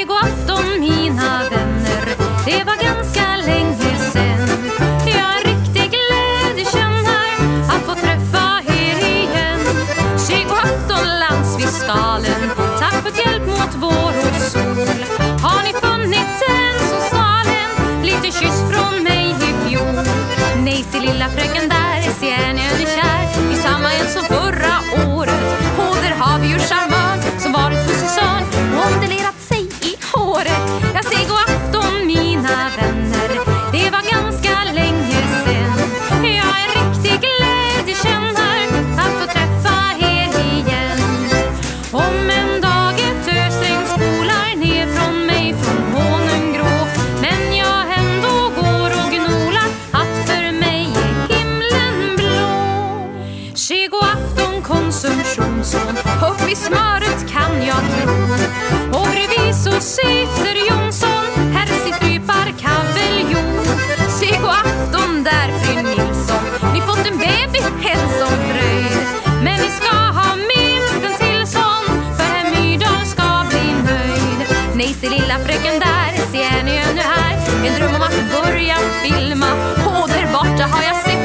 det god afton mina vänner. Det var ganska länge sen. Jag är riktig glädje känner att få träffa er igen. Tjej god afton landsfiskalen. Tjugoafton konsumtion som en puff i smöret kan jag tro. Och bredvid så sitter Jonsson, här sitter kaveljon. Tjugoafton där fru Nilsson, ni fått en baby helt som fröjd. Men ni ska ha minst en till sån, för herr Myrdal ska bli nöjd. Nej, se lilla fröken där, se är ni ännu här. En dröm om att börja filma, och där borta har jag sett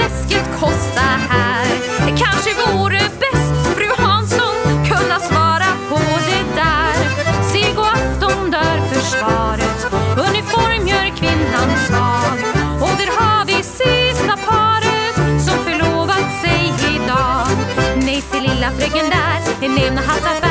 läsket kosta här? Det Kanske vore bäst fru Hansson kunna svara på det där. Seg och afton dör försvaret, uniform gör kvinnan svag. Och där har vi sista paret som förlovat sig idag. Nej, se lilla fröken där, en levnadshatt